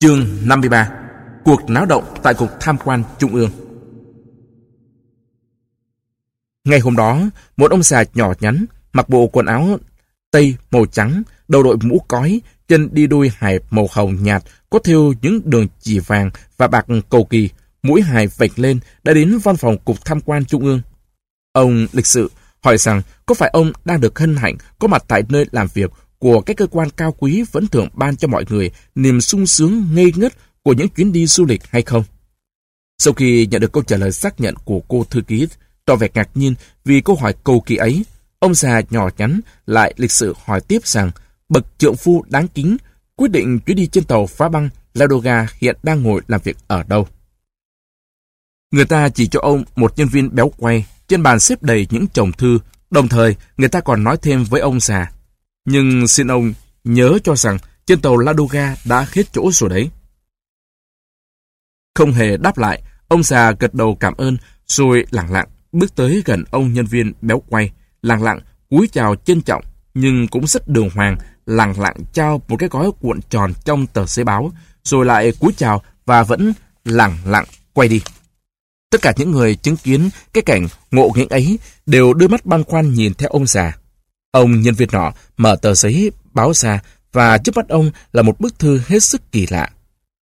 Chương 53 Cuộc náo động tại Cục Tham quan Trung ương Ngày hôm đó, một ông già nhỏ nhắn, mặc bộ quần áo tây màu trắng, đầu đội mũ cói, chân đi đôi hài màu hồng nhạt, có thêu những đường chỉ vàng và bạc cầu kỳ, mũi hài vạch lên, đã đến văn phòng Cục Tham quan Trung ương. Ông lịch sự hỏi rằng có phải ông đang được hân hạnh có mặt tại nơi làm việc của các cơ quan cao quý vẫn thường ban cho mọi người niềm sung sướng ngây ngất của những chuyến đi du lịch hay không? Sau khi nhận được câu trả lời xác nhận của cô thư ký, tỏ vẻ ngạc nhiên vì câu hỏi cầu kỳ ấy, ông già nhỏ nhắn lại lịch sự hỏi tiếp rằng bậc trượng phu đáng kính quyết định chuyến đi trên tàu phá băng Ladoga hiện đang ngồi làm việc ở đâu. Người ta chỉ cho ông một nhân viên béo quay, trên bàn xếp đầy những chồng thư, đồng thời người ta còn nói thêm với ông già nhưng xin ông nhớ cho rằng trên tàu Ladoga đã hết chỗ rồi đấy. Không hề đáp lại, ông già gật đầu cảm ơn rồi lặng lặng bước tới gần ông nhân viên béo quay, lặng lặng cúi chào trân trọng nhưng cũng rất đường hoàng, lặng lặng trao một cái gói cuộn tròn trong tờ giấy báo, rồi lại cúi chào và vẫn lặng lặng quay đi. Tất cả những người chứng kiến cái cảnh ngộ nghĩnh ấy đều đưa mắt băn khoăn nhìn theo ông già. Ông nhân viên nọ mở tờ giấy báo ra và trước mắt ông là một bức thư hết sức kỳ lạ.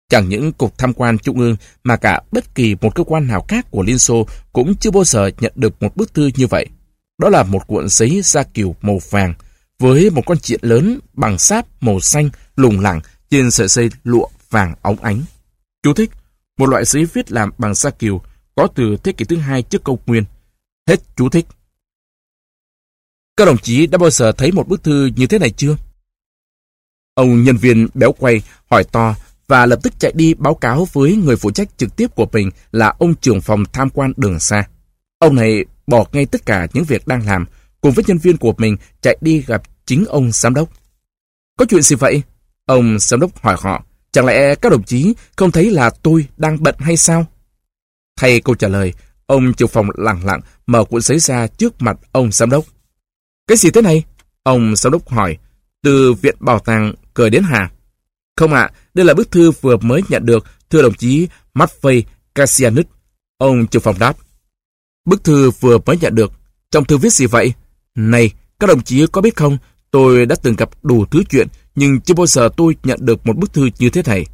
Chẳng những cục tham quan trung ương mà cả bất kỳ một cơ quan nào khác của Liên Xô cũng chưa bao giờ nhận được một bức thư như vậy. Đó là một cuộn giấy da kiều màu vàng với một con chuyện lớn bằng sáp màu xanh lùng lẳng trên sợi dây lụa vàng óng ánh. Chú thích, một loại giấy viết làm bằng da kiều có từ thế kỷ thứ hai trước công nguyên. Hết chú thích. Các đồng chí đã bao giờ thấy một bức thư như thế này chưa? Ông nhân viên béo quay hỏi to và lập tức chạy đi báo cáo với người phụ trách trực tiếp của mình là ông trưởng phòng tham quan đường xa. Ông này bỏ ngay tất cả những việc đang làm, cùng với nhân viên của mình chạy đi gặp chính ông giám đốc. Có chuyện gì vậy? Ông giám đốc hỏi họ, chẳng lẽ các đồng chí không thấy là tôi đang bận hay sao? Thay câu trả lời, ông trưởng phòng lặng lặng mở cuộn giấy ra trước mặt ông giám đốc. Cái gì thế này? Ông giám đốc hỏi. Từ viện bảo tàng cười đến Hà. Không ạ, đây là bức thư vừa mới nhận được, thưa đồng chí Matvey Kasianus. Ông trưởng phòng đáp. Bức thư vừa mới nhận được. Trong thư viết gì vậy? Này, các đồng chí có biết không, tôi đã từng gặp đủ thứ chuyện, nhưng chưa bao giờ tôi nhận được một bức thư như thế này.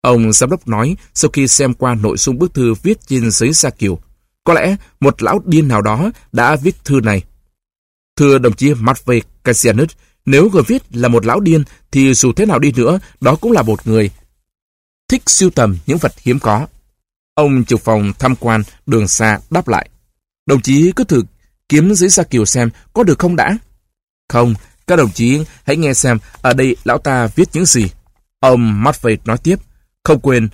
Ông giám đốc nói sau khi xem qua nội dung bức thư viết trên giấy sa kiều. Có lẽ một lão điên nào đó đã viết thư này. Thưa đồng chí Matvey Kasianus, nếu người viết là một lão điên thì dù thế nào đi nữa, đó cũng là một người thích siêu tầm những vật hiếm có. Ông trưởng phòng tham quan đường xa đáp lại. Đồng chí cứ thử kiếm dưới Sa Kiều xem có được không đã? Không, các đồng chí hãy nghe xem ở đây lão ta viết những gì. Ông Matvey nói tiếp, không quên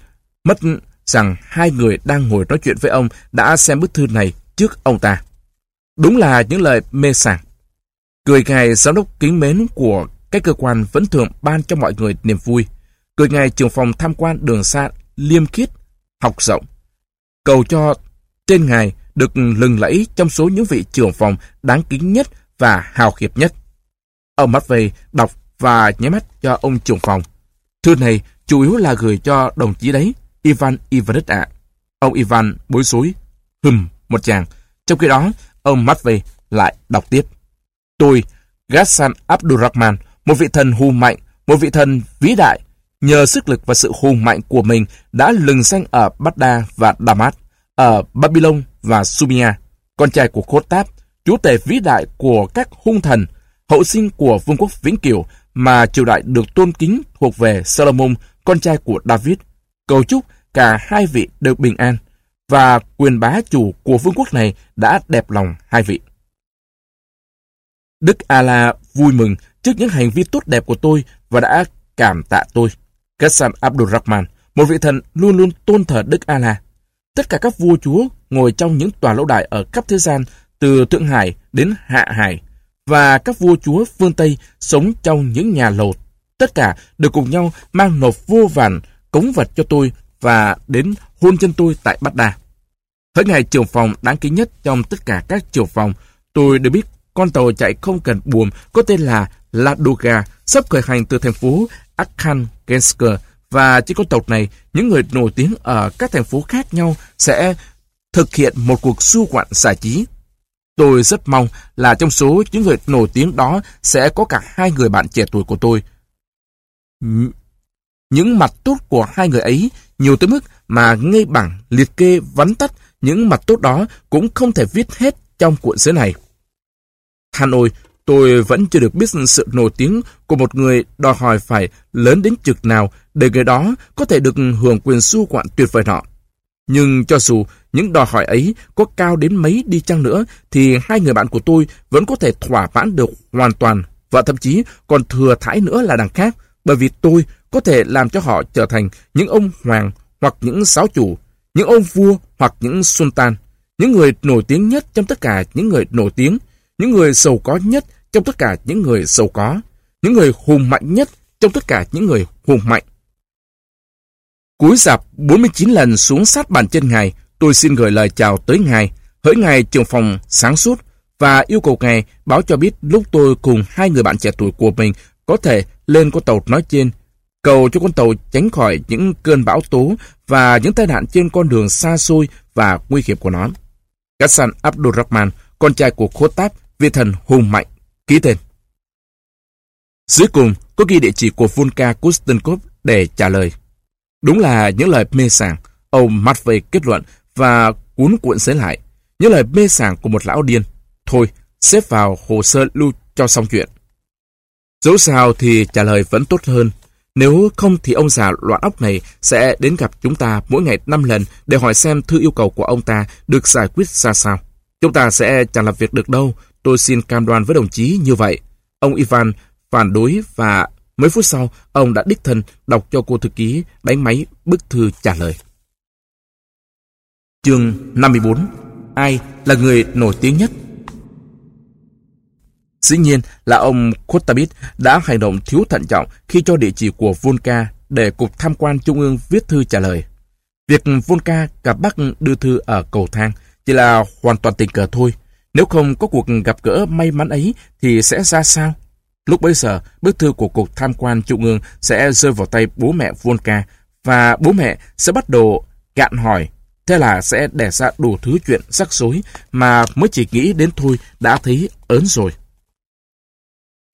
mất rằng hai người đang ngồi nói chuyện với ông đã xem bức thư này trước ông ta. Đúng là những lời mê sảng. Cười ngài giám đốc kính mến của các cơ quan vẫn thường ban cho mọi người niềm vui. Cười ngài trưởng phòng tham quan đường xa liêm khiết, học rộng. Cầu cho trên ngài được lừng lẫy trong số những vị trưởng phòng đáng kính nhất và hào hiệp nhất. Ông mắt về đọc và nháy mắt cho ông trưởng phòng. Thư này chủ yếu là gửi cho đồng chí đấy, Ivan Ivanich ạ. Ông Ivan bối rối, hừm một chàng. Trong khi đó, ông Matvey lại đọc tiếp. Tôi, Ghassan Abdurrahman, một vị thần hùng mạnh, một vị thần vĩ đại, nhờ sức lực và sự hùng mạnh của mình đã lừng danh ở Baghdad và Damas, ở Babylon và Sumia, con trai của Khotap, Táp, chúa tể vĩ đại của các hung thần, hậu sinh của vương quốc Vĩnh Cửu mà triều đại được tôn kính thuộc về Solomon, con trai của David. Cầu chúc cả hai vị đều bình an và quyền bá chủ của vương quốc này đã đẹp lòng hai vị. Đức Allah vui mừng trước những hành vi tốt đẹp của tôi và đã cảm tạ tôi. Ghassan Abdurrahman, một vị thần luôn luôn tôn thờ Đức Allah. Tất cả các vua chúa ngồi trong những tòa lâu đài ở khắp thế gian, từ Thượng Hải đến Hạ Hải, và các vua chúa phương Tây sống trong những nhà lầu. Tất cả đều cùng nhau mang nộp vô vàn cống vật cho tôi và đến hôn chân tôi tại Bát Đa. Hỡi ngày trưởng phòng đáng kính nhất trong tất cả các trưởng phòng, tôi được biết con tàu chạy không cần buồm có tên là Ladoga sắp khởi hành từ thành phố Arkhangelsk và trên con tàu này, những người nổi tiếng ở các thành phố khác nhau sẽ thực hiện một cuộc du ngoạn giải trí. Tôi rất mong là trong số những người nổi tiếng đó sẽ có cả hai người bạn trẻ tuổi của tôi. Những mặt tốt của hai người ấy nhiều tới mức mà ngay bằng liệt kê vắn tắt những mặt tốt đó cũng không thể viết hết trong cuộn giấy này. Hanoi, tôi vẫn chưa được biết sự nổi tiếng của một người đòi hỏi phải lớn đến chực nào để người đó có thể được hưởng quyền su quạn tuyệt vời nọ. Nhưng cho dù những đòi hỏi ấy có cao đến mấy đi chăng nữa, thì hai người bạn của tôi vẫn có thể thỏa mãn được hoàn toàn, và thậm chí còn thừa thãi nữa là đằng khác, bởi vì tôi có thể làm cho họ trở thành những ông hoàng hoặc những giáo chủ, những ông vua hoặc những sultan, những người nổi tiếng nhất trong tất cả những người nổi tiếng, những người giàu có nhất trong tất cả những người giàu có, những người hùng mạnh nhất trong tất cả những người hùng mạnh. Cúi dạp 49 lần xuống sát bàn chân Ngài, tôi xin gửi lời chào tới Ngài, hỡi Ngài trường phòng sáng suốt và yêu cầu Ngài báo cho biết lúc tôi cùng hai người bạn trẻ tuổi của mình có thể lên con tàu nói trên, cầu cho con tàu tránh khỏi những cơn bão tố và những tai nạn trên con đường xa xôi và nguy hiểm của nó. Gassan Abdurrahman, con trai của Khotab, Việt thần hùng mạnh, ký tên. Dưới cùng có ghi địa chỉ của Volka Kustenkov để trả lời. Đúng là những lời mê sảng, ông Matvey kết luận và cuốn cuộn xế lại. Những lời mê sảng của một lão điên. Thôi, xếp vào hồ sơ lưu cho xong chuyện. Dẫu sao thì trả lời vẫn tốt hơn. Nếu không thì ông già loạn óc này sẽ đến gặp chúng ta mỗi ngày 5 lần để hỏi xem thư yêu cầu của ông ta được giải quyết ra sao. Chúng ta sẽ chẳng làm việc được đâu, tôi xin cam đoan với đồng chí như vậy. Ông Ivan phản đối và mấy phút sau, ông đã đích thân đọc cho cô thư ký đánh máy bức thư trả lời. Chương 54 Ai là người nổi tiếng nhất? Dĩ nhiên là ông Kotabit đã hành động thiếu thận trọng khi cho địa chỉ của Volka để Cục Tham quan Trung ương viết thư trả lời. Việc Volka gặp bác đưa thư ở cầu thang chỉ là hoàn toàn tình cờ thôi. Nếu không có cuộc gặp gỡ may mắn ấy thì sẽ ra sao? Lúc bấy giờ, bức thư của Cục Tham quan Trung ương sẽ rơi vào tay bố mẹ Volka và bố mẹ sẽ bắt đầu gạn hỏi. Thế là sẽ đẻ ra đủ thứ chuyện rắc rối mà mới chỉ nghĩ đến thôi đã thấy ớn rồi.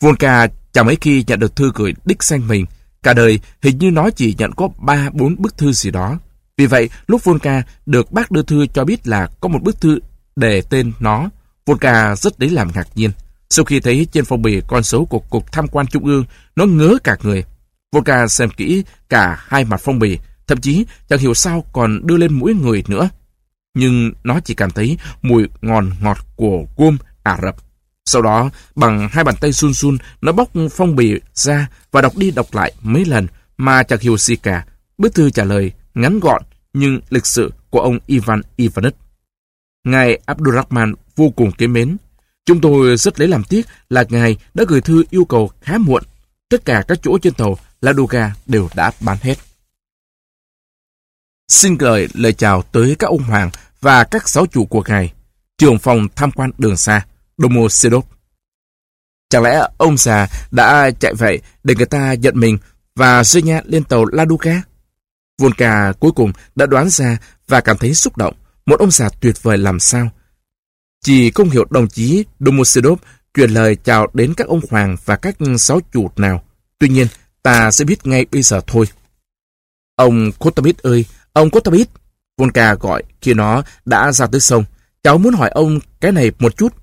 Volka chẳng mấy khi nhận được thư gửi đích danh mình. Cả đời hình như nó chỉ nhận có 3-4 bức thư gì đó. Vì vậy, lúc Volka được bác đưa thư cho biết là có một bức thư đề tên nó, Volka rất đấy làm ngạc nhiên. Sau khi thấy trên phong bì con số của Cục Tham quan Trung ương, nó ngớ cả người. Volka xem kỹ cả hai mặt phong bì, thậm chí chẳng hiểu sao còn đưa lên mũi người nữa. Nhưng nó chỉ cảm thấy mùi ngon ngọt của gôm Ả Rập. Sau đó, bằng hai bàn tay sun sun, nó bóc phong bì ra và đọc đi đọc lại mấy lần mà chẳng hiểu gì cả. Bức thư trả lời ngắn gọn nhưng lịch sự của ông Ivan Ivanich. Ngài Abdurrahman vô cùng kế mến. Chúng tôi rất lấy làm tiếc là ngài đã gửi thư yêu cầu khá muộn. Tất cả các chỗ trên tàu La Duga đều đã bán hết. Xin gửi lời chào tới các ông hoàng và các giáo chủ của ngài, trưởng phòng tham quan đường xa, Domo Sedop. Chẳng lẽ ông già đã chạy vậy để người ta giận mình và rơi nha lên tàu La Ladoga? Volca cuối cùng đã đoán ra và cảm thấy xúc động. Một ông già tuyệt vời làm sao. Chỉ không hiểu đồng chí Domosedov truyền lời chào đến các ông hoàng và các sáu chủ nào. Tuy nhiên, ta sẽ biết ngay bây giờ thôi. Ông Kotabit ơi, ông Kotabit! Volka gọi khi nó đã ra tới sông. Cháu muốn hỏi ông cái này một chút.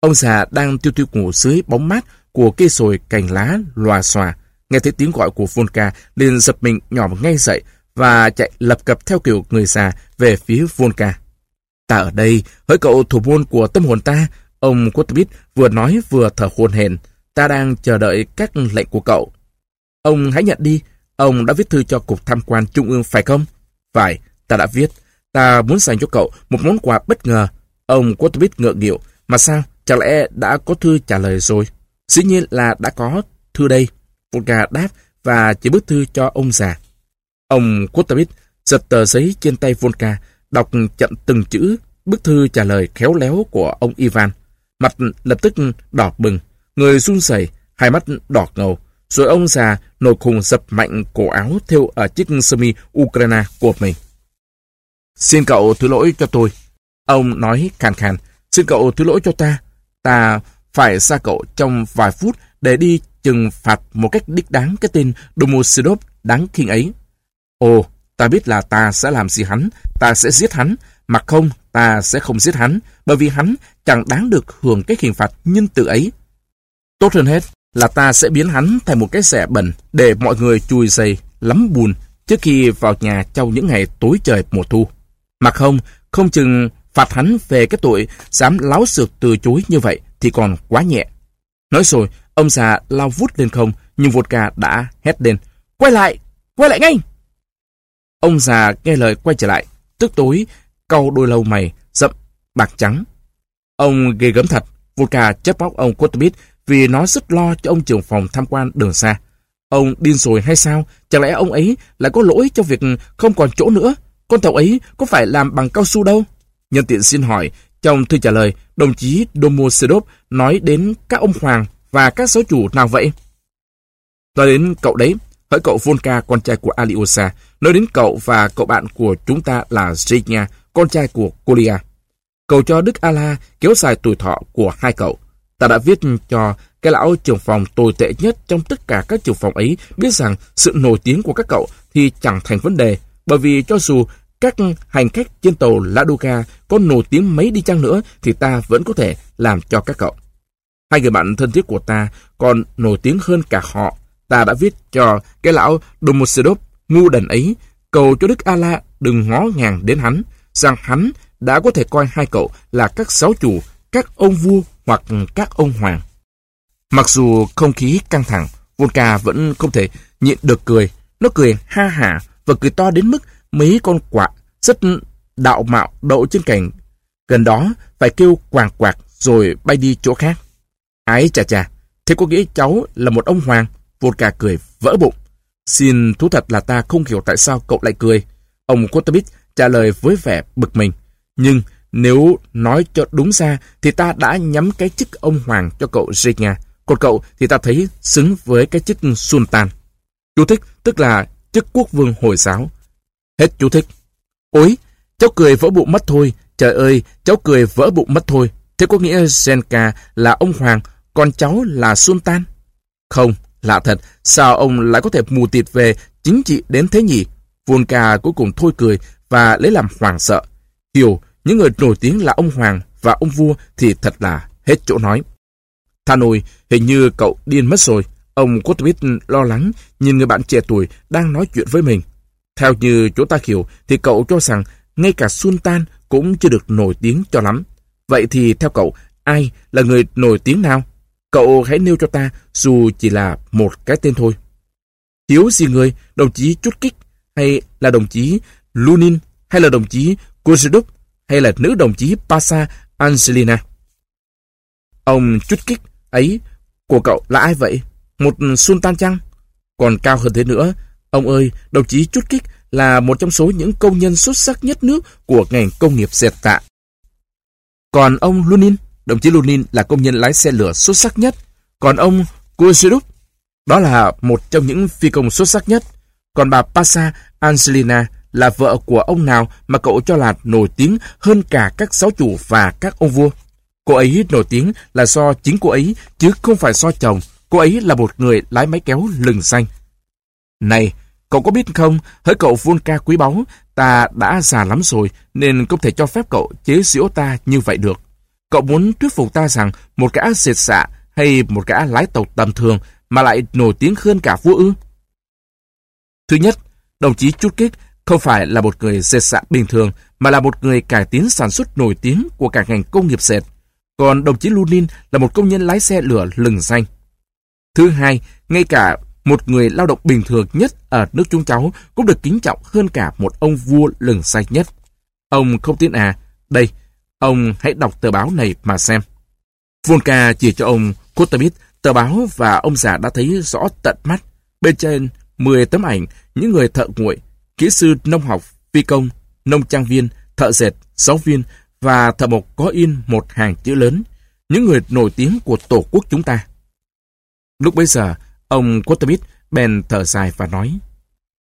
Ông già đang tiêu tiêu ngủ dưới bóng mát của cây sồi cành lá loà xòa. Nghe thấy tiếng gọi của Volka, liền giật mình nhỏ ngay dậy và chạy lập cập theo kiểu người già về phía Volka. Ta ở đây, hỡi cậu thủ môn của tâm hồn ta, ông Kotobit vừa nói vừa thở hồn hển. Ta đang chờ đợi các lệnh của cậu. Ông hãy nhận đi, ông đã viết thư cho Cục Tham quan Trung ương phải không? Phải, ta đã viết. Ta muốn dành cho cậu một món quà bất ngờ. Ông Kotobit ngượng nghịu. Mà sao, chẳng lẽ đã có thư trả lời rồi? Dĩ nhiên là đã có thư đây. Volga đáp và chỉ bức thư cho ông già. Ông Kotabit giật tờ giấy trên tay Volga đọc chậm từng chữ, bức thư trả lời khéo léo của ông Ivan. Mặt lập tức đỏ bừng, người run rẩy, hai mắt đỏ ngầu. rồi ông già nổi khùng dập mạnh cổ áo theo ở chiếc sơ mi Ukraine của mình. Xin cậu thứ lỗi cho tôi. Ông nói khàn khàn. Xin cậu thứ lỗi cho ta. Ta phải xa cậu trong vài phút để đi trừng phạt một cách đích đáng cái tên Domosidov đáng kinh ấy. Ồ, ta biết là ta sẽ làm gì hắn, ta sẽ giết hắn, mà không, ta sẽ không giết hắn, bởi vì hắn chẳng đáng được hưởng cái hình phạt nhân từ ấy. Tốt hơn hết là ta sẽ biến hắn thành một cái xẻ bẩn để mọi người chui dày, lắm buồn trước khi vào nhà trong những ngày tối trời mùa thu. Mà không, không chừng phạt hắn về cái tội dám láo xược từ chối như vậy thì còn quá nhẹ. Nói rồi, ông già lao vút lên không, nhưng vodka đã hét lên. Quay lại! Quay lại ngay! Ông già nghe lời quay trở lại, tức tối, cau đôi lâu mày, rậm, bạc trắng. Ông ghê gớm thật, vodka chấp móc ông Kotobit vì nó rất lo cho ông trưởng phòng tham quan đường xa. Ông điên rồi hay sao? Chẳng lẽ ông ấy lại có lỗi cho việc không còn chỗ nữa? Con tàu ấy có phải làm bằng cao su đâu? Nhân tiện xin hỏi, trong thư trả lời, đồng chí Domosedov nói đến các ông hoàng và các giáo chủ nào vậy? Nói đến cậu đấy, hỡi cậu Volka, con trai của Aliosa, nói đến cậu và cậu bạn của chúng ta là Zinya, con trai của Kolia. Cầu cho Đức Allah kéo dài tuổi thọ của hai cậu. Ta đã viết cho cái lão trưởng phòng tồi tệ nhất trong tất cả các trưởng phòng ấy biết rằng sự nổi tiếng của các cậu thì chẳng thành vấn đề, bởi vì cho dù các hành khách trên tàu Ladoga có nổi tiếng mấy đi chăng nữa thì ta vẫn có thể làm cho các cậu. Hai người bạn thân thiết của ta còn nổi tiếng hơn cả họ. Ta đã viết cho cái lão Domosedov ngu đần ấy cầu cho Đức Allah đừng ngó ngàng đến hắn, rằng hắn đã có thể coi hai cậu là các giáo chủ, các ông vua hoặc các ông hoàng. Mặc dù không khí căng thẳng, Volka vẫn không thể nhịn được cười. Nó cười ha hả và cười to đến mức mấy con quạ rất đạo mạo đậu trên cành. Gần đó phải kêu quàng quạc rồi bay đi chỗ khác. Ái chà chà, thế có nghĩa cháu là một ông hoàng. Volka cười vỡ bụng. Xin thú thật là ta không hiểu tại sao cậu lại cười. Ông Kotovic trả lời với vẻ bực mình. Nhưng nếu nói cho đúng ra thì ta đã nhắm cái chức ông hoàng cho cậu Zhenya. Còn cậu thì ta thấy xứng với cái chức Sultan. Chú thích tức là chức quốc vương Hồi giáo. Hết chú thích. Ôi, cháu cười vỡ bụng mất thôi. Trời ơi, cháu cười vỡ bụng mất thôi. Thế có nghĩa Zenka là ông hoàng, còn cháu là Sultan? Không, lạ thật, sao ông lại có thể mù tịt về chính trị đến thế nhỉ? Volka cuối cùng thôi cười và lấy làm hoàng sợ. Hiểu, những người nổi tiếng là ông hoàng và ông vua thì thật là hết chỗ nói. Thanoi, hình như cậu điên mất rồi. Ông Kotwit lo lắng nhìn người bạn trẻ tuổi đang nói chuyện với mình. Theo như chỗ ta hiểu thì cậu cho rằng ngay cả Sultan cũng chưa được nổi tiếng cho lắm. Vậy thì theo cậu, ai là người nổi tiếng nào? Cậu hãy nêu cho ta dù chỉ là một cái tên thôi. Thiếu gì người, đồng chí Chút Kích, hay là đồng chí Lunin, hay là đồng chí Kozuduk, hay là nữ đồng chí Pasa Angelina? Ông Chút Kích ấy của cậu là ai vậy? Một sultan chăng? Còn cao hơn thế nữa, ông ơi, đồng chí Chút Kích là một trong số những công nhân xuất sắc nhất nước của ngành công nghiệp dệt tạ. Còn ông Lunin, đồng chí Lunin là công nhân lái xe lửa xuất sắc nhất. Còn ông Kuzirup, đó là một trong những phi công xuất sắc nhất. Còn bà Pasa Angelina là vợ của ông nào mà cậu cho là nổi tiếng hơn cả các giáo chủ và các ông vua. Cô ấy nổi tiếng là do chính cô ấy, chứ không phải do chồng. Cô ấy là một người lái máy kéo lừng xanh. Này, cậu có biết không, hỡi cậu Volca quý báu, ta đã già lắm rồi, nên không thể cho phép cậu chế giễu ta như vậy được. Cậu muốn thuyết phục ta rằng một gã diệt xạ hay một gã lái tàu tầm thường mà lại nổi tiếng hơn cả vua ư? Thứ nhất, đồng chí Chút Kích không phải là một người dệt xạ bình thường, mà là một người cải tiến sản xuất nổi tiếng của cả ngành công nghiệp dệt. Còn đồng chí Lunin là một công nhân lái xe lửa lừng danh. Thứ hai, ngay cả một người lao động bình thường nhất ở nước chúng cháu cũng được kính trọng hơn cả một ông vua lừng danh nhất. Ông không tin à? Đây, ông hãy đọc tờ báo này mà xem. Volka chỉ cho ông Kotamit tờ báo và ông già đã thấy rõ tận mắt. Bên trên 10 tấm ảnh những người thợ nguội, kỹ sư nông học, phi công, nông trang viên, thợ dệt, giáo viên và thợ mộc có in một hàng chữ lớn, những người nổi tiếng của Tổ quốc chúng ta. Lúc bấy giờ, Ông Quatermit bèn thở dài và nói,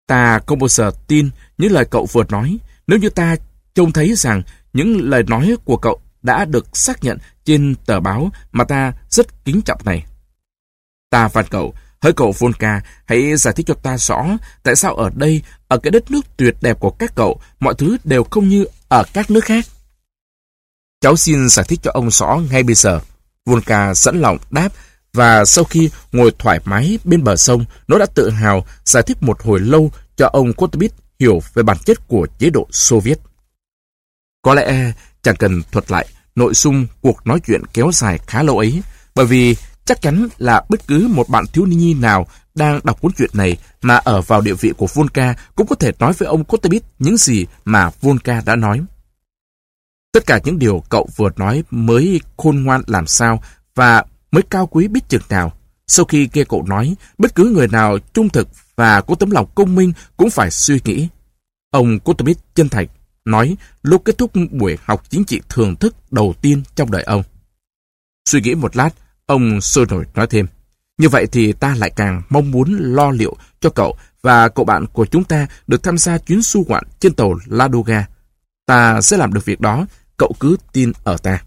Ta không bao giờ tin những lời cậu vừa nói, nếu như ta trông thấy rằng những lời nói của cậu đã được xác nhận trên tờ báo mà ta rất kính trọng này. Ta phạt cậu, hỡi cậu Volka, hãy giải thích cho ta rõ tại sao ở đây, ở cái đất nước tuyệt đẹp của các cậu, mọi thứ đều không như ở các nước khác. Cháu xin giải thích cho ông rõ ngay bây giờ. Volka sẵn lòng đáp và sau khi ngồi thoải mái bên bờ sông, nó đã tự hào giải thích một hồi lâu cho ông kotbit hiểu về bản chất của chế độ soviet. Có lẽ chẳng cần thuật lại nội dung cuộc nói chuyện kéo dài khá lâu ấy, bởi vì chắc chắn là bất cứ một bạn thiếu nhi nào đang đọc cuốn truyện này mà ở vào địa vị của Volka cũng có thể nói với ông Kotebit những gì mà Volka đã nói. Tất cả những điều cậu vừa nói mới khôn ngoan làm sao và mới cao quý biết chừng nào. Sau khi nghe cậu nói, bất cứ người nào trung thực và có tấm lòng công minh cũng phải suy nghĩ. Ông Kotebit chân thành nói lúc kết thúc buổi học chính trị thường thức đầu tiên trong đời ông. Suy nghĩ một lát, ông sôi nổi nói thêm. Như vậy thì ta lại càng mong muốn lo liệu cho cậu và cậu bạn của chúng ta được tham gia chuyến du ngoạn trên tàu Ladoga. Ta sẽ làm được việc đó, cậu cứ tin ở ta.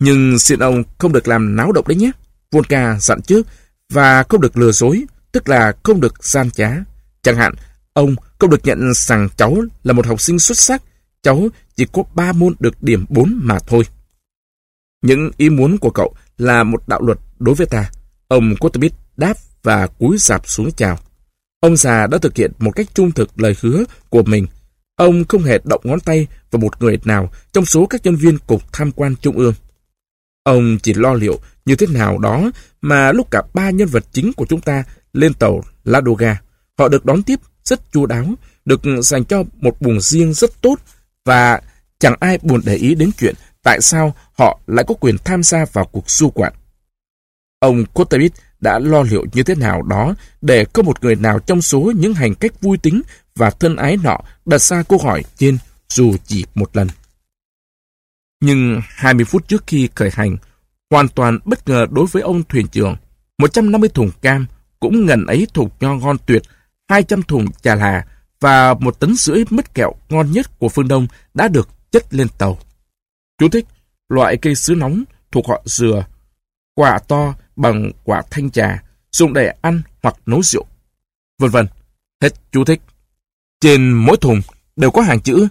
Nhưng xin ông không được làm náo động đấy nhé. Volka dặn trước, và không được lừa dối, tức là không được gian trá. Chẳng hạn, ông cậu được nhận rằng cháu là một học sinh xuất sắc, cháu chỉ có ba môn được điểm 4 mà thôi. Những ý muốn của cậu là một đạo luật đối với ta. Ông Kotobit đáp và cúi dạp xuống chào. Ông già đã thực hiện một cách trung thực lời hứa của mình. Ông không hề động ngón tay vào một người nào trong số các nhân viên cục tham quan trung ương. Ông chỉ lo liệu như thế nào đó mà lúc cả ba nhân vật chính của chúng ta lên tàu Ladoga, họ được đón tiếp rất chu đáo, được dành cho một buồng riêng rất tốt và chẳng ai buồn để ý đến chuyện tại sao họ lại có quyền tham gia vào cuộc du quản. Ông Kotabit đã lo liệu như thế nào đó để có một người nào trong số những hành cách vui tính và thân ái nọ đặt ra câu hỏi trên dù chỉ một lần. Nhưng 20 phút trước khi khởi hành, hoàn toàn bất ngờ đối với ông thuyền trưởng, 150 thùng cam, cũng ngần ấy thùng nho ngon tuyệt, 200 thùng trà là và một tấn rưỡi mứt kẹo ngon nhất của phương Đông đã được chất lên tàu. Chú thích, loại cây sứ nóng thuộc họ dừa, quả to bằng quả thanh trà, dùng để ăn hoặc nấu rượu. Vân vân. Hết chú thích. Trên mỗi thùng đều có hàng chữ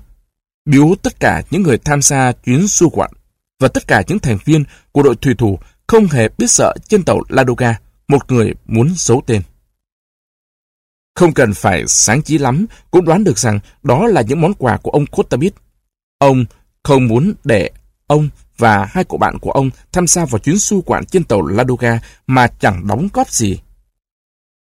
biếu tất cả những người tham gia chuyến du quặn và tất cả những thành viên của đội thủy thủ không hề biết sợ trên tàu Ladoga một người muốn giấu tên. Không cần phải sáng trí lắm, cũng đoán được rằng đó là những món quà của ông Kotabit. Ông không muốn để ông và hai cậu bạn của ông tham gia vào chuyến du quản trên tàu Ladoga mà chẳng đóng góp gì.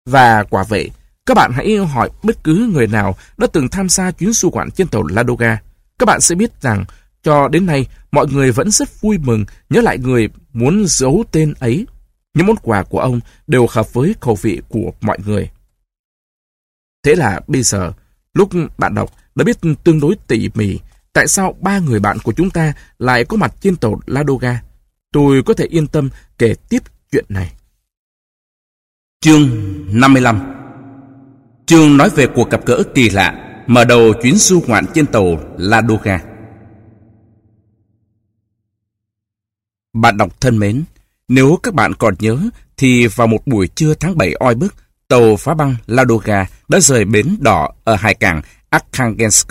Và quả vậy, các bạn hãy hỏi bất cứ người nào đã từng tham gia chuyến du quản trên tàu Ladoga. Các bạn sẽ biết rằng cho đến nay mọi người vẫn rất vui mừng nhớ lại người muốn giấu tên ấy. Những món quà của ông đều hợp với khẩu vị của mọi người. Thế là bây giờ, lúc bạn đọc đã biết tương đối tỉ mỉ tại sao ba người bạn của chúng ta lại có mặt trên tàu Ladoga. Tôi có thể yên tâm kể tiếp chuyện này. Chương 55 Chương nói về cuộc gặp gỡ kỳ lạ mở đầu chuyến du ngoạn trên tàu Ladoga. Bạn đọc thân mến, nếu các bạn còn nhớ thì vào một buổi trưa tháng 7 oi bức, tàu phá băng Ladoga đã rời bến đỏ ở hải cảng Arkhangelsk.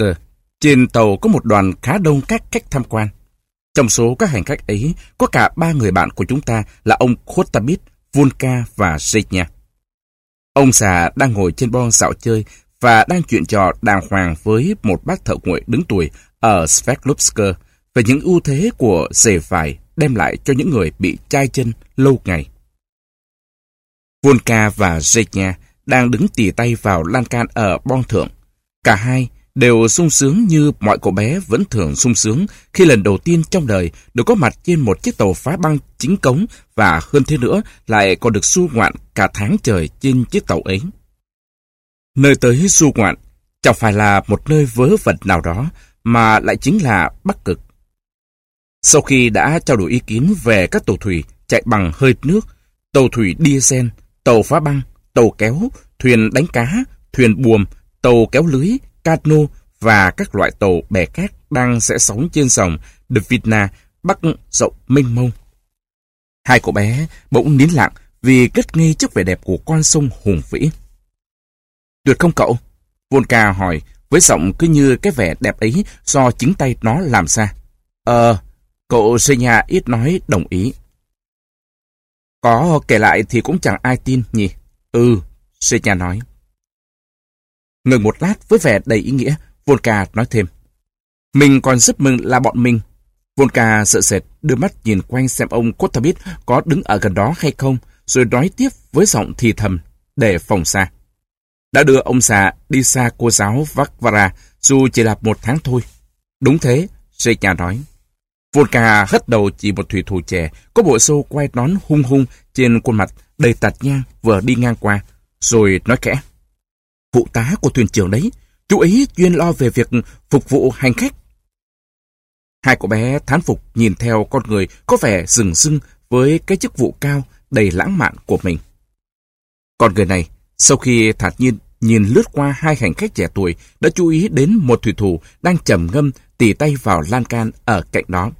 Trên tàu có một đoàn khá đông các khách tham quan. Trong số các hành khách ấy có cả ba người bạn của chúng ta là ông Khotabit, Vulka và Zhenya. Ông già đang ngồi trên bon dạo chơi và đang chuyện trò đàng hoàng với một bác thợ nguội đứng tuổi ở Sverdlovsk về những ưu thế của dề vải đem lại cho những người bị chai chân lâu ngày. Volka và Zhenya đang đứng tỉ tay vào lan can ở bon thượng. Cả hai đều sung sướng như mọi cậu bé vẫn thường sung sướng khi lần đầu tiên trong đời được có mặt trên một chiếc tàu phá băng chính cống và hơn thế nữa lại còn được su ngoạn cả tháng trời trên chiếc tàu ấy. Nơi tới su ngoạn chẳng phải là một nơi vớ vẩn nào đó mà lại chính là Bắc Cực. Sau khi đã trao đổi ý kiến về các tàu thủy chạy bằng hơi nước, tàu thủy diesel, tàu phá băng, tàu kéo, thuyền đánh cá, thuyền buồm, tàu kéo lưới, cano và các loại tàu bè cát đang sẽ sóng trên dòng Dvina bắc rộng mênh mông. Hai cậu bé bỗng nín lặng vì kết nghi trước vẻ đẹp của con sông hùng vĩ. Tuyệt không cậu? Volka hỏi với giọng cứ như cái vẻ đẹp ấy do chính tay nó làm ra. Ờ, cậu Senya ít nói đồng ý. Có kể lại thì cũng chẳng ai tin nhỉ? Ừ, Senya nói. Ngừng một lát với vẻ đầy ý nghĩa, Volka nói thêm. Mình còn rất mừng là bọn mình. Volka sợ sệt đưa mắt nhìn quanh xem ông Kotabit có đứng ở gần đó hay không, rồi nói tiếp với giọng thì thầm để phòng xa. Đã đưa ông già đi xa cô giáo Vakvara dù chỉ là một tháng thôi. Đúng thế, Senya nói. Volka hất đầu chỉ một thủy thủ trẻ có bộ sâu quay nón hung hung trên khuôn mặt đầy tạt nhang vừa đi ngang qua, rồi nói khẽ. Phụ tá của thuyền trưởng đấy, chú ấy chuyên lo về việc phục vụ hành khách. Hai cậu bé thán phục nhìn theo con người có vẻ rừng rưng với cái chức vụ cao đầy lãng mạn của mình. Con người này, sau khi thản nhiên nhìn lướt qua hai hành khách trẻ tuổi, đã chú ý đến một thủy thủ đang trầm ngâm tì tay vào lan can ở cạnh đó.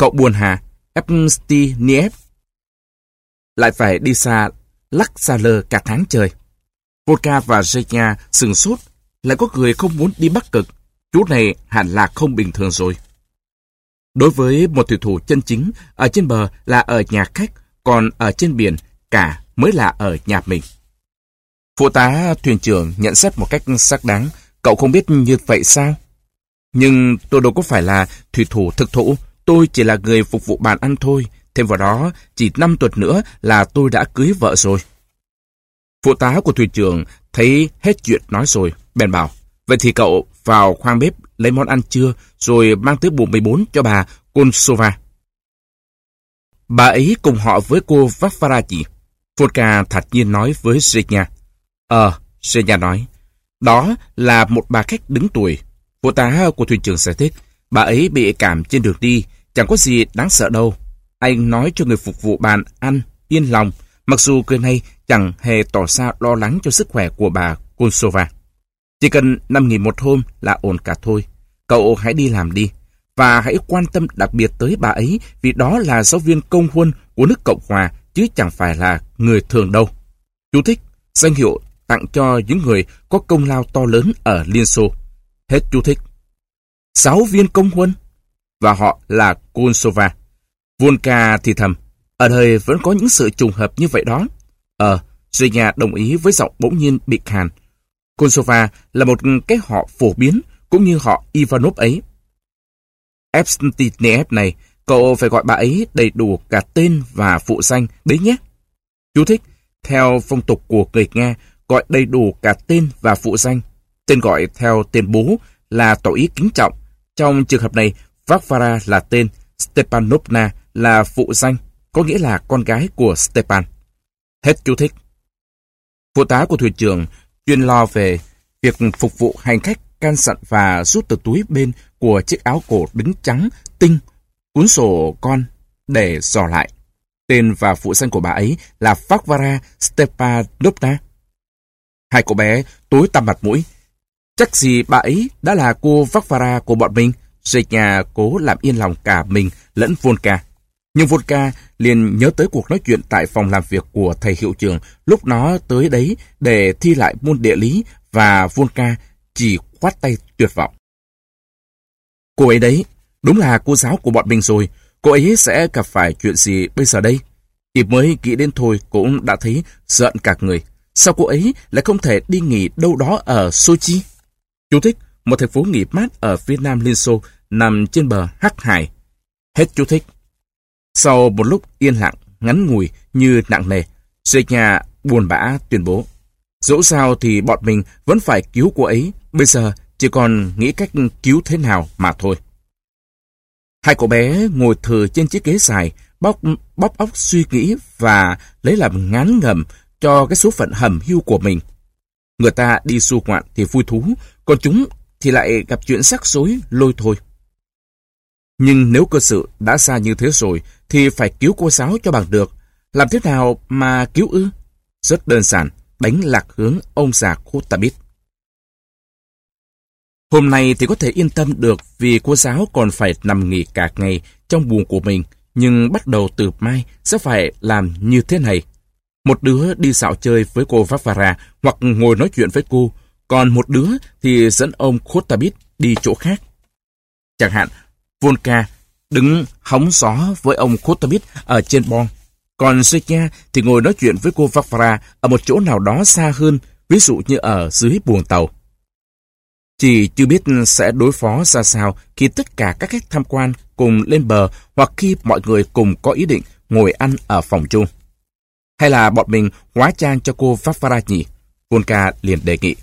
Cậu buồn hà, Epstein lại phải đi xa lắc xa lơ cả tháng trời. Vodka và Zhenya sừng sốt, lại có người không muốn đi Bắc Cực. Chú này hẳn là không bình thường rồi. Đối với một thủy thủ chân chính, ở trên bờ là ở nhà khách, còn ở trên biển, cả mới là ở nhà mình. Phụ tá thuyền trưởng nhận xét một cách xác đáng, cậu không biết như vậy sao? Nhưng tôi đâu có phải là thủy thủ thực thụ, tôi chỉ là người phục vụ bàn ăn thôi. Thêm vào đó, chỉ 5 tuần nữa là tôi đã cưới vợ rồi. Phụ tá của thuyền trưởng thấy hết chuyện nói rồi, bèn bảo, vậy thì cậu vào khoang bếp lấy món ăn trưa rồi mang tới buồng 14 cho bà Konsova. Bà ấy cùng họ với cô Vafarachi. Vodka thật nhiên nói với Zhenya. Ờ, Zhenya nói. Đó là một bà khách đứng tuổi. Phụ tá của thuyền trưởng giải thích. Bà ấy bị cảm trên đường đi, chẳng có gì đáng sợ đâu. Anh nói cho người phục vụ bàn ăn, yên lòng, mặc dù người này chẳng hề tỏ ra lo lắng cho sức khỏe của bà Kunsova Chỉ cần nằm nghỉ một hôm là ổn cả thôi. Cậu hãy đi làm đi. Và hãy quan tâm đặc biệt tới bà ấy vì đó là giáo viên công huân của nước Cộng Hòa chứ chẳng phải là người thường đâu. Chú thích, danh hiệu tặng cho những người có công lao to lớn ở Liên Xô. Hết chú thích. Sáu viên công huân và họ là Kunsova. Volka thì thầm, ở đây vẫn có những sự trùng hợp như vậy đó. Ờ, Duy đồng ý với giọng bỗng nhiên bị khàn. Kunsova là một cái họ phổ biến, cũng như họ Ivanov ấy. Epstein này, cậu phải gọi bà ấy đầy đủ cả tên và phụ danh, đấy nhé. Chú thích, theo phong tục của người Nga, gọi đầy đủ cả tên và phụ danh. Tên gọi theo tên bố là tỏ ý kính trọng. Trong trường hợp này, Varvara là tên, Stepanovna là phụ danh, có nghĩa là con gái của Stepan. Hết chú thích. Phụ tá của thuyền trưởng chuyên lo về việc phục vụ hành khách can sặn và rút từ túi bên của chiếc áo cổ đứng trắng, tinh, cuốn sổ con để dò lại. Tên và phụ danh của bà ấy là Vakvara Stepanovna. Hai cô bé tối tăm mặt mũi. Chắc gì bà ấy đã là cô Vakvara của bọn mình. Dây nhà cố làm yên lòng cả mình lẫn Volka. Nhưng Volka liền nhớ tới cuộc nói chuyện tại phòng làm việc của thầy hiệu trưởng lúc nó tới đấy để thi lại môn địa lý và Volka chỉ khoát tay tuyệt vọng. Cô ấy đấy, đúng là cô giáo của bọn mình rồi. Cô ấy sẽ gặp phải chuyện gì bây giờ đây? Chỉ mới nghĩ đến thôi cũng đã thấy giận cả người. Sao cô ấy lại không thể đi nghỉ đâu đó ở Sochi? Chú thích, một thành phố nghỉ mát ở phía nam Liên Xô nằm trên bờ Hắc Hải. Hết chú thích. Sau một lúc yên lặng, ngắn ngủi như nặng nề, Zenya buồn bã tuyên bố. Dẫu sao thì bọn mình vẫn phải cứu cô ấy, bây giờ chỉ còn nghĩ cách cứu thế nào mà thôi. Hai cậu bé ngồi thừ trên chiếc ghế dài, bóc, bóc óc suy nghĩ và lấy làm ngán ngầm cho cái số phận hầm hưu của mình. Người ta đi du ngoạn thì vui thú, còn chúng thì lại gặp chuyện rắc rối lôi thôi. Nhưng nếu cơ sự đã xa như thế rồi, thì phải cứu cô giáo cho bằng được. Làm thế nào mà cứu ư? Rất đơn giản, đánh lạc hướng ông già của ta biết. Hôm nay thì có thể yên tâm được vì cô giáo còn phải nằm nghỉ cả ngày trong buồng của mình, nhưng bắt đầu từ mai sẽ phải làm như thế này. Một đứa đi dạo chơi với cô Vavara hoặc ngồi nói chuyện với cô, còn một đứa thì dẫn ông Khotabit đi chỗ khác. Chẳng hạn, Volka đứng hóng gió với ông Khotabit ở trên bon, còn Zeka thì ngồi nói chuyện với cô Vavara ở một chỗ nào đó xa hơn, ví dụ như ở dưới buồng tàu. Chỉ chưa biết sẽ đối phó ra sao khi tất cả các khách tham quan cùng lên bờ hoặc khi mọi người cùng có ý định ngồi ăn ở phòng chung. Hay là bọn mình hóa trang cho cô Vavara nhỉ? Volka liền đề nghị.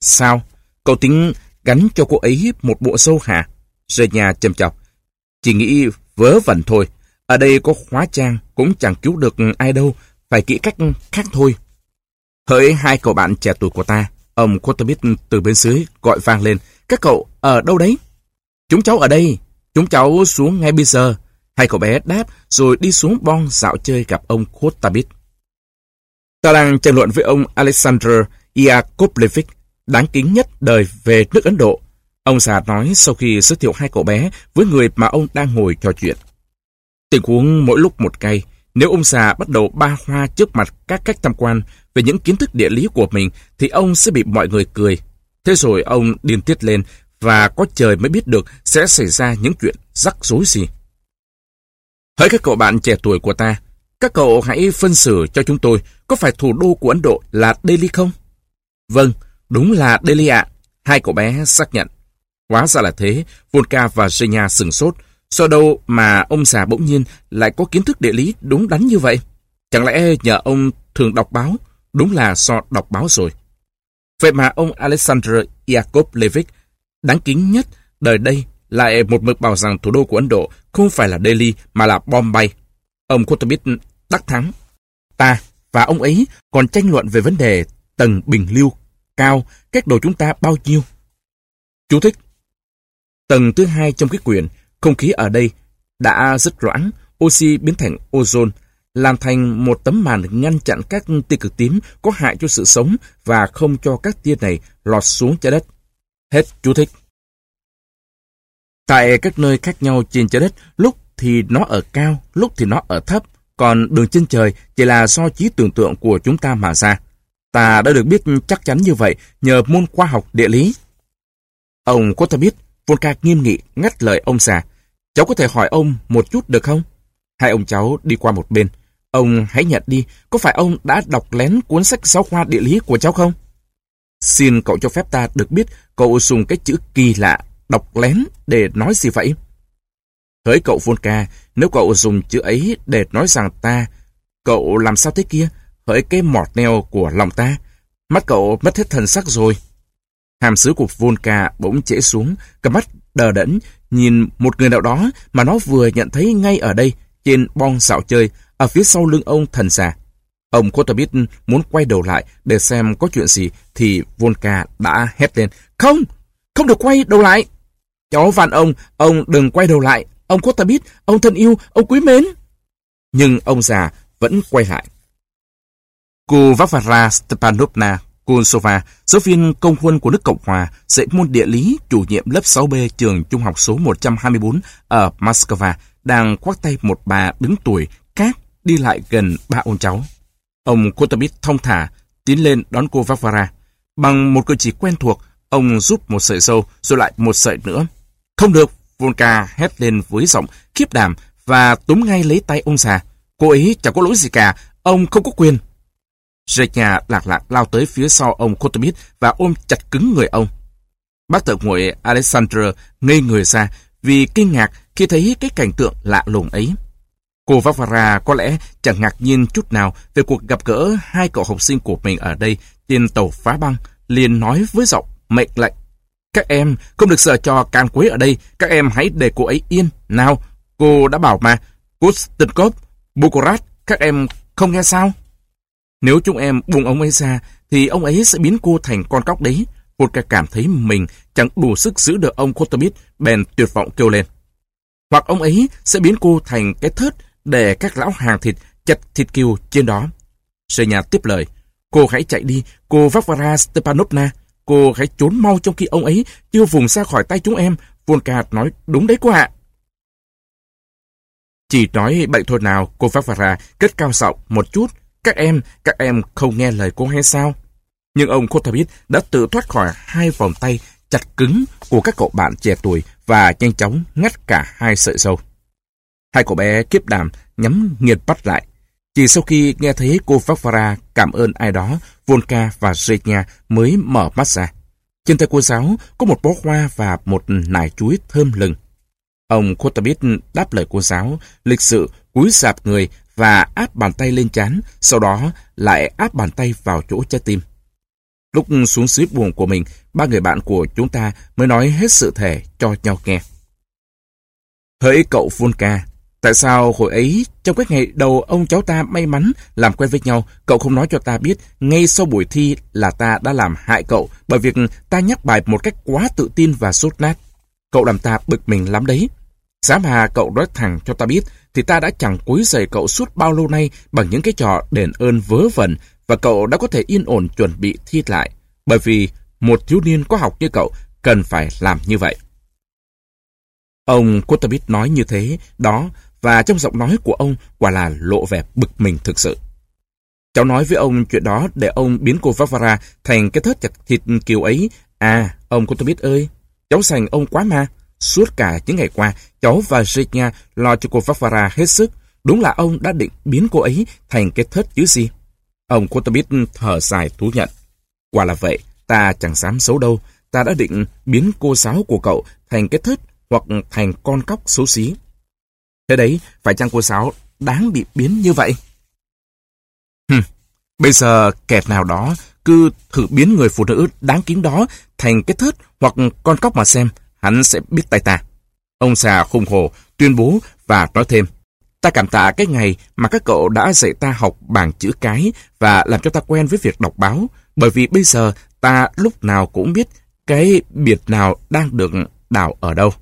Sao? Cậu tính gắn cho cô ấy một bộ sâu hả? Rơi nhà chầm chọc. Chỉ nghĩ vớ vẩn thôi. Ở đây có hóa trang cũng chẳng cứu được ai đâu. Phải kỹ cách khác thôi. Hỡi hai cậu bạn trẻ tuổi của ta, ông Kotabit từ bên dưới gọi vang lên. Các cậu ở đâu đấy? Chúng cháu ở đây. Chúng cháu xuống ngay bây giờ. Hai cậu bé đáp rồi đi xuống bon dạo chơi gặp ông Kotabit. Ta đang tranh luận với ông Alexander Iakovlevich đáng kính nhất đời về nước Ấn Độ. Ông già nói sau khi giới thiệu hai cậu bé với người mà ông đang ngồi trò chuyện. Tình huống mỗi lúc một cây, nếu ông già bắt đầu ba hoa trước mặt các khách tham quan về những kiến thức địa lý của mình, thì ông sẽ bị mọi người cười. Thế rồi ông điên tiết lên, và có trời mới biết được sẽ xảy ra những chuyện rắc rối gì. Hỡi các cậu bạn trẻ tuổi của ta, các cậu hãy phân xử cho chúng tôi, có phải thủ đô của Ấn Độ là Delhi không? Vâng, đúng là Delhi ạ. Hai cậu bé xác nhận. quá ra là thế, Volka và Zhenya sừng sốt. Do đâu mà ông già bỗng nhiên lại có kiến thức địa lý đúng đắn như vậy? Chẳng lẽ nhờ ông thường đọc báo? Đúng là do đọc báo rồi. Vậy mà ông Alexander Yakovlevich, đáng kính nhất đời đây, lại một mực bảo rằng thủ đô của Ấn Độ không phải là Delhi mà là Bombay. Ông Kutubit đắc thắng. Ta và ông ấy còn tranh luận về vấn đề tầng bình lưu cao cách đồ chúng ta bao nhiêu. Chú thích. Tầng thứ hai trong khí quyển, không khí ở đây đã rất loãng, oxy biến thành ozone, làm thành một tấm màn ngăn chặn các tia cực tím có hại cho sự sống và không cho các tia này lọt xuống trái đất. Hết chú thích. Tại các nơi khác nhau trên trái đất, lúc thì nó ở cao, lúc thì nó ở thấp, còn đường trên trời chỉ là do trí tưởng tượng của chúng ta mà ra. Ta đã được biết chắc chắn như vậy nhờ môn khoa học địa lý. Ông có thể biết, Volca nghiêm nghị ngắt lời ông già. Cháu có thể hỏi ông một chút được không? Hai ông cháu đi qua một bên. Ông hãy nhận đi, có phải ông đã đọc lén cuốn sách giáo khoa địa lý của cháu không? Xin cậu cho phép ta được biết cậu dùng cái chữ kỳ lạ, đọc lén để nói gì vậy? Hỡi cậu Volka, nếu cậu dùng chữ ấy để nói rằng ta, cậu làm sao thế kia? Hỡi cái mọt neo của lòng ta, mắt cậu mất hết thần sắc rồi. Hàm sứ của Volka bỗng trễ xuống, cầm mắt đờ đẫn, nhìn một người nào đó mà nó vừa nhận thấy ngay ở đây, trên bon dạo chơi, ở phía sau lưng ông thần già. Ông Kotobit muốn quay đầu lại để xem có chuyện gì, thì Volka đã hét lên. Không! Không được quay đầu lại! Cháu van ông, ông đừng quay đầu lại, Ông có ta biết, ông thân yêu, ông quý mến. Nhưng ông già vẫn quay lại. Cô Vavara Stepanovna Kulsova, giáo viên công quân của nước Cộng Hòa, dạy môn địa lý, chủ nhiệm lớp 6B trường trung học số 124 ở Moscow, đang khoác tay một bà đứng tuổi, cát, đi lại gần ba ông cháu. Ông Kotabit thông thả, tiến lên đón cô Vavara. Bằng một cử chỉ quen thuộc, ông giúp một sợi dâu, rồi lại một sợi nữa. Không được, Volka hét lên với giọng khiếp đảm và túm ngay lấy tay ông già. Cô ấy chẳng có lỗi gì cả, ông không có quyền. Zhenya lạc lạc lao tới phía sau ông Kotomit và ôm chặt cứng người ông. Bác thợ nguội Alexander ngây người ra vì kinh ngạc khi thấy cái cảnh tượng lạ lùng ấy. Cô Vavara có lẽ chẳng ngạc nhiên chút nào về cuộc gặp gỡ hai cậu học sinh của mình ở đây trên tàu phá băng, liền nói với giọng mệnh lệnh. Các em không được sợ cho can quấy ở đây, các em hãy để cô ấy yên. Nào, cô đã bảo mà, Kustinkov, Bukorat, các em không nghe sao? Nếu chúng em buông ông ấy ra, thì ông ấy sẽ biến cô thành con cóc đấy. Vodka cảm thấy mình chẳng đủ sức giữ được ông Kotomit, bèn tuyệt vọng kêu lên. Hoặc ông ấy sẽ biến cô thành cái thớt để các lão hàng thịt chặt thịt kiều trên đó. Senya tiếp lời. Cô hãy chạy đi, cô Vakvara Stepanovna. Cô hãy trốn mau trong khi ông ấy chưa vùng ra khỏi tay chúng em. Volka nói đúng đấy cô ạ. Chỉ nói bệnh thôi nào, cô Vavara kết cao giọng một chút. Các em, các em không nghe lời cô hay sao? Nhưng ông Kotabit đã tự thoát khỏi hai vòng tay chặt cứng của các cậu bạn trẻ tuổi và nhanh chóng ngắt cả hai sợi dâu. Hai cậu bé kiếp đàm nhắm nghiệt bắt lại. Chỉ sau khi nghe thấy cô Vavara cảm ơn ai đó, Volka và Zhenya mới mở mắt ra. Trên tay cô giáo có một bó hoa và một nải chuối thơm lừng. Ông Kotabit đáp lời cô giáo, lịch sự cúi sạp người và áp bàn tay lên chán, sau đó lại áp bàn tay vào chỗ trái tim. Lúc xuống dưới buồng của mình, ba người bạn của chúng ta mới nói hết sự thể cho nhau nghe. Hỡi cậu Volka, tại sao hồi ấy, trong các ngày đầu ông cháu ta may mắn làm quen với nhau, cậu không nói cho ta biết ngay sau buổi thi là ta đã làm hại cậu bởi việc ta nhắc bài một cách quá tự tin và sốt nát. Cậu làm ta bực mình lắm đấy. Giá mà cậu nói thẳng cho ta biết thì ta đã chẳng quấy rầy cậu suốt bao lâu nay bằng những cái trò đền ơn vớ vẩn và cậu đã có thể yên ổn chuẩn bị thi lại. Bởi vì một thiếu niên có học như cậu cần phải làm như vậy. Ông Kotabit nói như thế, đó, và trong giọng nói của ông quả là lộ vẻ bực mình thực sự. Cháu nói với ông chuyện đó để ông biến cô Vavara thành cái thớt chặt thịt kiều ấy. À, ông Kotabit ơi, cháu sành ông quá mà. Suốt cả những ngày qua, cháu và Zhenya lo cho cô Vavara hết sức. Đúng là ông đã định biến cô ấy thành cái thớt chứ gì. Ông Kotabit thở dài thú nhận. Quả là vậy, ta chẳng dám xấu đâu. Ta đã định biến cô giáo của cậu thành cái thớt hoặc thành con cóc xấu xí. Thế đấy, phải chăng cô giáo đáng bị biến như vậy? Hừm, bây giờ kẻ nào đó cứ thử biến người phụ nữ đáng kính đó thành cái thớt hoặc con cóc mà xem, hắn sẽ biết tay ta. Ông già khùng hồ tuyên bố và nói thêm. Ta cảm tạ cái ngày mà các cậu đã dạy ta học bảng chữ cái và làm cho ta quen với việc đọc báo, bởi vì bây giờ ta lúc nào cũng biết cái biệt nào đang được đào ở đâu.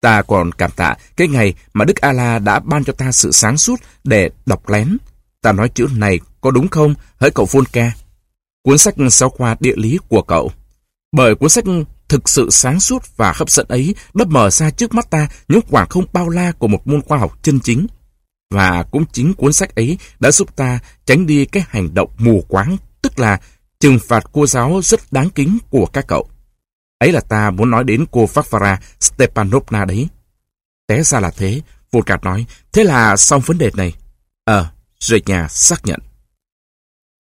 Ta còn cảm tạ cái ngày mà Đức A-la đã ban cho ta sự sáng suốt để đọc lén. Ta nói chữ này có đúng không, hỡi cậu Volca? Cuốn sách giáo khoa địa lý của cậu. Bởi cuốn sách thực sự sáng suốt và hấp dẫn ấy đã mở ra trước mắt ta những khoảng không bao la của một môn khoa học chân chính. Và cũng chính cuốn sách ấy đã giúp ta tránh đi cái hành động mù quáng, tức là trừng phạt cô giáo rất đáng kính của các cậu. Ấy là ta muốn nói đến cô Vakvara Stepanovna đấy. Té ra là thế, Volkart nói, thế là xong vấn đề này. Ờ, à, nhà xác nhận.